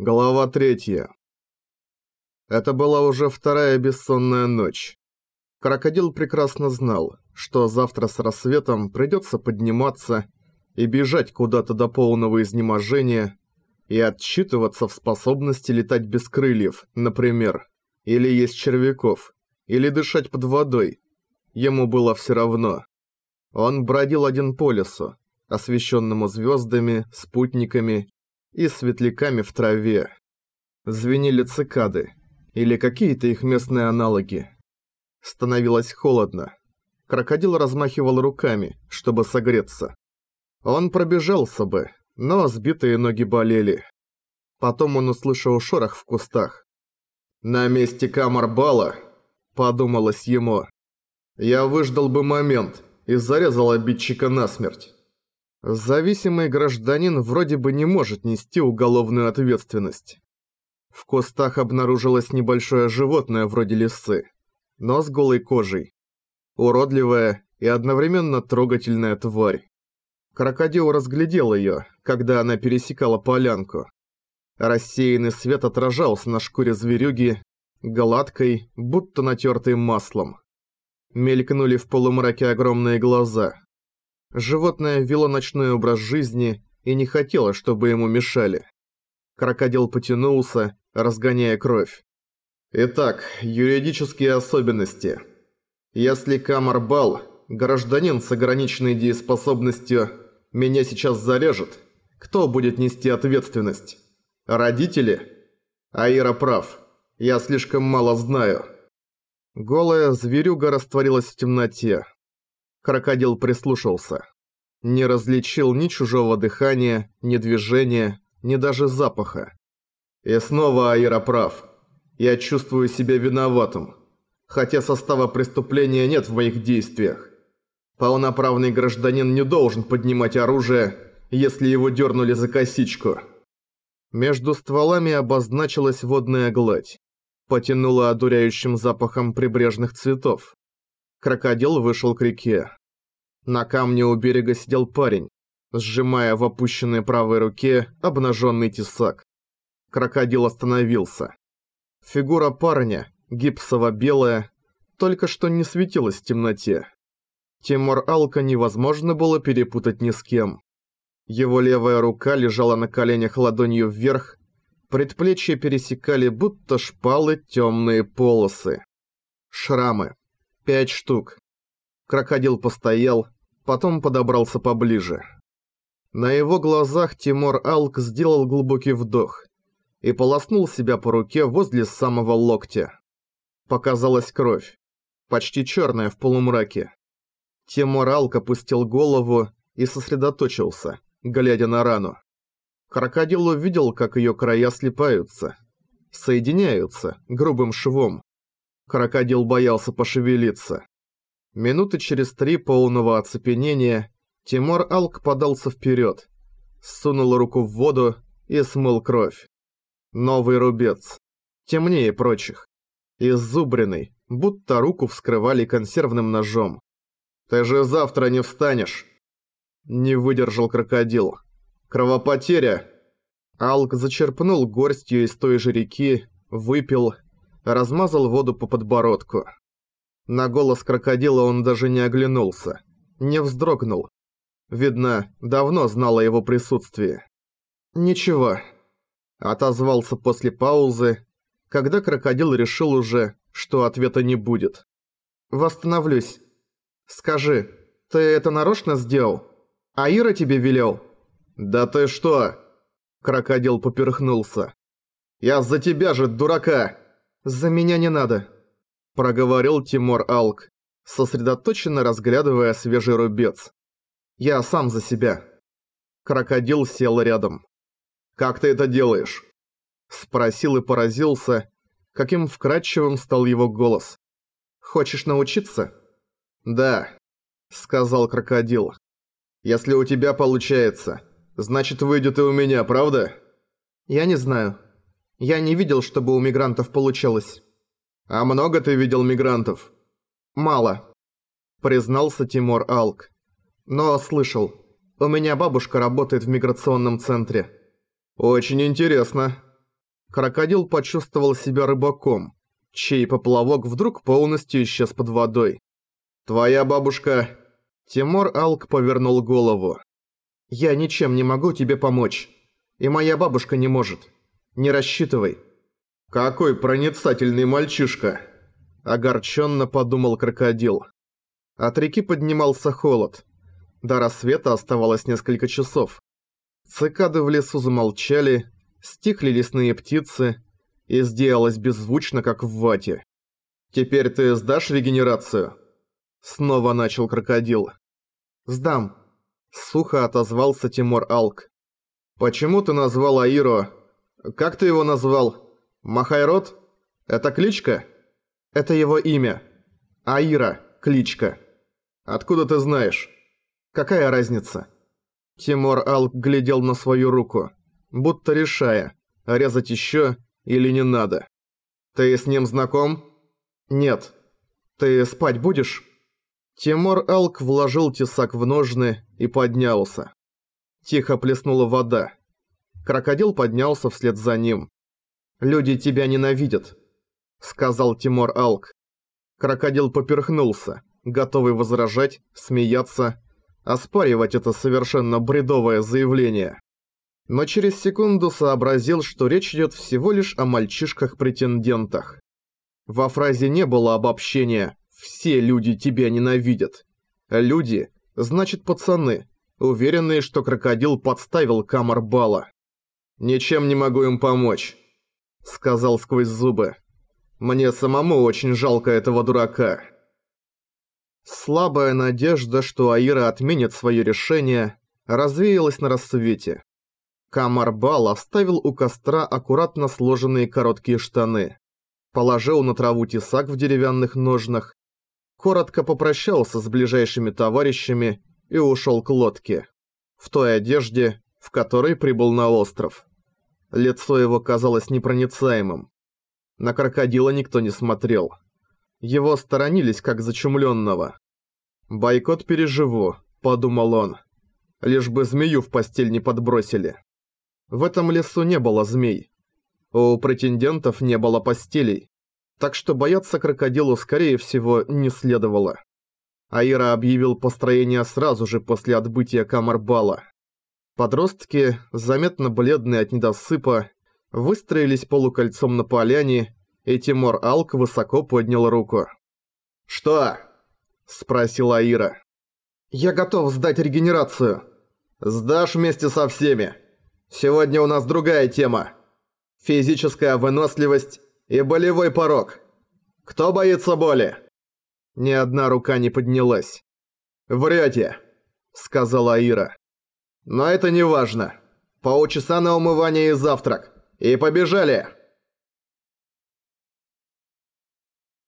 Глава третья. Это была уже вторая бессонная ночь. Крокодил прекрасно знал, что завтра с рассветом придется подниматься и бежать куда-то до полного изнеможения и отчитываться в способности летать без крыльев, например, или есть червяков, или дышать под водой. Ему было все равно. Он бродил один по лесу, освещенному звездами, спутниками и светляками в траве. Звенели цикады, или какие-то их местные аналоги. Становилось холодно. Крокодил размахивал руками, чтобы согреться. Он пробежался бы, но сбитые ноги болели. Потом он услышал шорох в кустах. «На месте Камарбала», — подумалось ему, — «я выждал бы момент и зарезал обидчика насмерть». Зависимый гражданин вроде бы не может нести уголовную ответственность. В кустах обнаружилось небольшое животное вроде лисы, но с голой кожей. Уродливая и одновременно трогательная тварь. Крокодил разглядел ее, когда она пересекала полянку. Рассеянный свет отражался на шкуре зверюги, гладкой, будто натертой маслом. Мелькнули в полумраке огромные глаза. Животное вело ночной образ жизни и не хотело, чтобы ему мешали. Крокодил потянулся, разгоняя кровь. Итак, юридические особенности. Если Камарбал, гражданин с ограниченной дееспособностью, меня сейчас зарежет, кто будет нести ответственность? Родители? Аира прав. Я слишком мало знаю. Голая зверюга растворилась в темноте, Крокодил прислушался. Не различил ни чужого дыхания, ни движения, ни даже запаха. И снова Аира прав. Я чувствую себя виноватым. Хотя состава преступления нет в моих действиях. Полноправный гражданин не должен поднимать оружие, если его дернули за косичку. Между стволами обозначилась водная гладь. Потянула одуряющим запахом прибрежных цветов. Крокодил вышел к реке. На камне у берега сидел парень, сжимая в опущенной правой руке обнаженный тесак. Крокодил остановился. Фигура парня, гипсово-белая, только что не светилась в темноте. Тимур Алка невозможно было перепутать ни с кем. Его левая рука лежала на коленях ладонью вверх, предплечья пересекали будто шпалы темные полосы. Шрамы. Пять штук. Крокодил постоял, потом подобрался поближе. На его глазах Тимур Алк сделал глубокий вдох и полоснул себя по руке возле самого локтя. Показалась кровь, почти черная в полумраке. Тимур Алк опустил голову и сосредоточился, глядя на рану. Крокодил увидел, как ее края слипаются, соединяются грубым швом, Крокодил боялся пошевелиться. Минуты через три полного оцепенения Тимур Алк подался вперед, сунул руку в воду и смыл кровь. Новый рубец. Темнее прочих. Иззубренный, будто руку вскрывали консервным ножом. «Ты же завтра не встанешь!» Не выдержал крокодил. «Кровопотеря!» Алк зачерпнул горстью из той же реки, выпил размазал воду по подбородку. На голос крокодила он даже не оглянулся, не вздрогнул. Видно, давно знал о его присутствии. «Ничего», — отозвался после паузы, когда крокодил решил уже, что ответа не будет. «Восстановлюсь. Скажи, ты это нарочно сделал? А Ира тебе велел?» «Да ты что?» Крокодил поперхнулся. «Я за тебя же, дурака!» «За меня не надо», – проговорил Тимур Алк, сосредоточенно разглядывая свежий рубец. «Я сам за себя». Крокодил сел рядом. «Как ты это делаешь?» Спросил и поразился, каким вкрадчивым стал его голос. «Хочешь научиться?» «Да», — сказал крокодил. «Если у тебя получается, значит выйдет и у меня, правда?» «Я не знаю», я не видел, чтобы у мигрантов получилось. А много ты видел мигрантов? Мало. Признался Тимур Алк. Но слышал. У меня бабушка работает в миграционном центре. Очень интересно. Крокодил почувствовал себя рыбаком, чей поплавок вдруг полностью исчез под водой. «Твоя бабушка...» Тимур Алк повернул голову. «Я ничем не могу тебе помочь. И моя бабушка не может. Не рассчитывай». «Какой проницательный мальчишка!» Огорченно подумал крокодил. От реки поднимался холод. До рассвета оставалось несколько часов. Цикады в лесу замолчали, стихли лесные птицы, и сделалось беззвучно, как в вате. «Теперь ты сдашь регенерацию?» Снова начал крокодил. «Сдам», — сухо отозвался Тимур Алк. «Почему ты назвал Аиро... Как ты его назвал? Махайрод? Это кличка?» «Это его имя. Аира, кличка. Откуда ты знаешь?» «Какая разница?» Тимур Алк глядел на свою руку, будто решая, резать еще или не надо. «Ты с ним знаком?» «Нет. Ты спать будешь?» Тимур Алк вложил тесак в ножны и поднялся. Тихо плеснула вода. Крокодил поднялся вслед за ним. «Люди тебя ненавидят», — сказал Тимур Алк. Крокодил поперхнулся, готовый возражать, смеяться, оспаривать это совершенно бредовое заявление. Но через секунду сообразил, что речь идет всего лишь о мальчишках-претендентах. Во фразе не было обобщения все люди тебя ненавидят. Люди, значит пацаны, уверенные, что крокодил подставил камар Бала. «Ничем не могу им помочь», — сказал сквозь зубы. «Мне самому очень жалко этого дурака». Слабая надежда, что Аира отменит свое решение, развеялась на рассвете. Камар Бал оставил у костра аккуратно сложенные короткие штаны. Положил на траву тесак в деревянных ножнах коротко попрощался с ближайшими товарищами и ушел к лодке. В той одежде, в которой прибыл на остров. Лицо его казалось непроницаемым. На крокодила никто не смотрел. Его сторонились как зачумленного. «Бойкот переживу», — подумал он. Лишь бы змею в постель не подбросили. В этом лесу не было змей. У претендентов не было постелей так что бояться крокодилу скорее всего не следовало. Аира объявил построение сразу же после отбытия Камарбала. Подростки, заметно бледные от недосыпа, выстроились полукольцом на поляне, и Тимур Алк высоко поднял руку. «Что?» – спросила Аира. «Я готов сдать регенерацию». «Сдашь вместе со всеми. Сегодня у нас другая тема. Физическая выносливость и болевой порог. Кто боится боли?» Ни одна рука не поднялась. «Врете», — сказала Аира. «Но это не важно. Полчаса на умывание и завтрак. И побежали!»